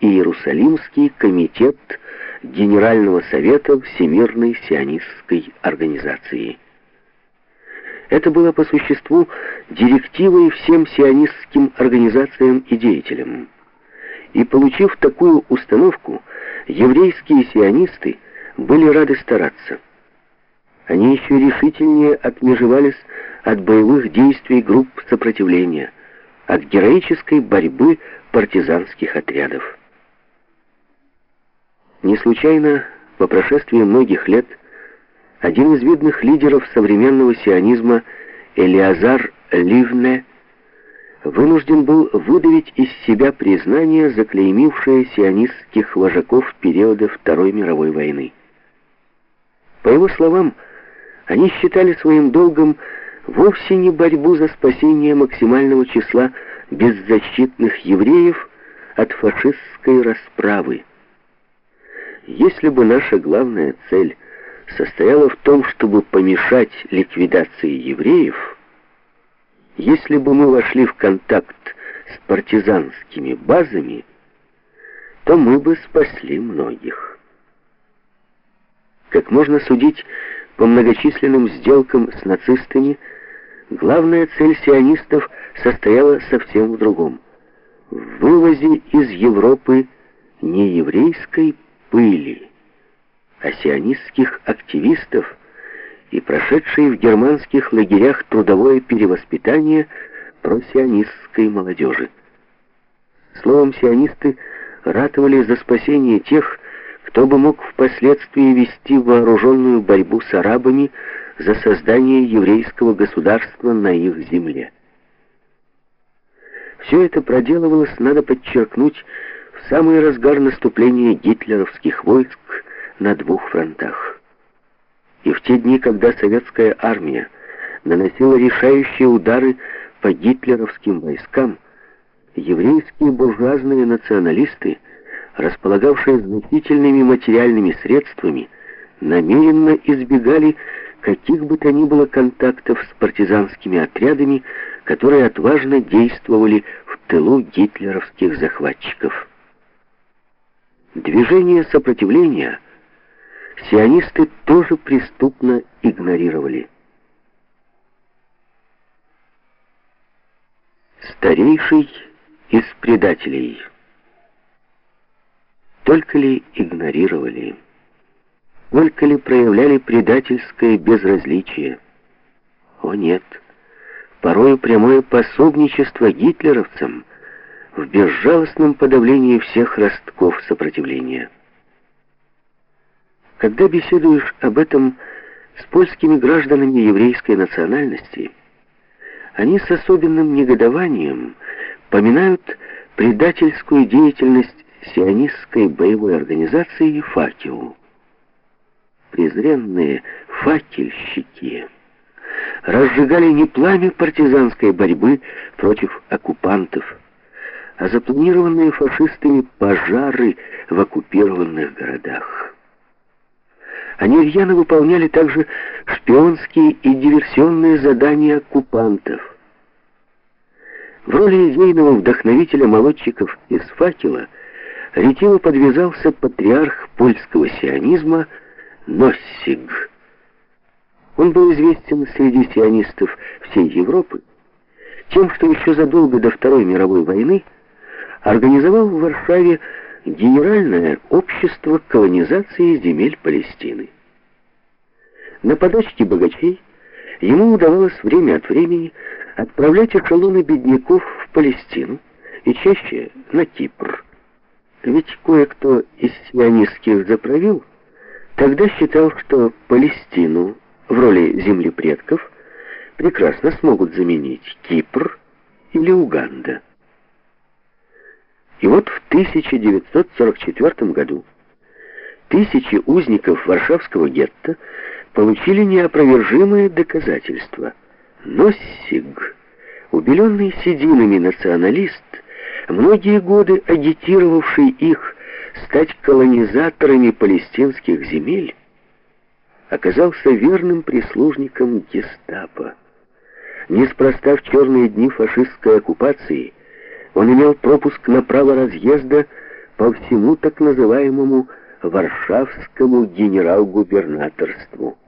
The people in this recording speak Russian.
Иерусалимский комитет Генерального совета Всемирной сионистской организации. Это было по существу директивой всем сионистским организациям и деятелям. И получив такую установку, еврейские сионисты были рады стараться. Они еще решительнее отмежевались от боевых действий групп сопротивления, от героической борьбы партизанских отрядов. Не случайно, по прошествии многих лет, один из видных лидеров современного сионизма, Элиазар Ливне, вынужден был выдавить из себя признание, заклеймившее сионистских вожаков периода Второй мировой войны. По его словам, они считали своим долгом вовсе не борьбу за спасение максимального числа беззащитных евреев от фашистской расправы. Если бы наша главная цель состояла в том, чтобы помешать ликвидации евреев, если бы мы вошли в контакт с партизанскими базами, то мы бы спасли многих. Как можно судить по многочисленным сделкам с нацистами, главная цель сионистов состояла совсем в другом. В вывозе из Европы не еврейской пыли, а сионистских активистов и прошедшие в германских лагерях трудовое перевоспитание просионистской молодежи. Словом, сионисты ратовали за спасение тех, кто бы мог впоследствии вести вооруженную борьбу с арабами за создание еврейского государства на их земле. Все это проделывалось, надо подчеркнуть, в самый разгар наступления гитлеровских войск на двух фронтах. И в те дни, когда советская армия наносила решающие удары по гитлеровским войскам, еврейские буржуазные националисты, располагавшие значительными материальными средствами, намеренно избегали каких бы то ни было контактов с партизанскими отрядами, которые отважно действовали в тылу гитлеровских захватчиков. Движение сопротивления сионисты тоже преступно игнорировали. Старейший из предателей. Только ли игнорировали, только ли проявляли предательское безразличие? О нет, порой прямое пособничество гитлеровцам – в безжалостном подавлении всех ростков сопротивления. Когда беседуешь об этом с польскими гражданами еврейской национальности, они с особенным негодованием поминают предательскую деятельность сионистской боевой организации «Факел». Презренные факельщики разжигали не пламя партизанской борьбы против оккупантов, а запланированные фашистами пожары в оккупированных городах. Они рьяно выполняли также шпионские и диверсионные задания оккупантов. В роли идейного вдохновителя молодчиков из «Факела» ретиво подвязался патриарх польского сионизма Носсиг. Он был известен среди сионистов всей Европы тем, что еще задолго до Второй мировой войны организовал в Варшаве Генеральное общество колонизации земель Палестины. На подачке богачей ему удавалось время от времени отправлять эшелоны бедняков в Палестину и чаще на Кипр. Ведь кое-кто из сионистских заправил тогда считал, что Палестину в роли земли предков прекрасно смогут заменить Кипр или Уганда. И вот в 1944 году тысячи узников Варшавского гетто получили неопровержимые доказательства. Но Сиг, убеленный сединами националист, многие годы агитировавший их стать колонизаторами палестинских земель, оказался верным прислужником гестапо. Неспроста в черные дни фашистской оккупации он имел пропуск на право разъезда по всему так называемому Варшавскому генерал-губернаторству.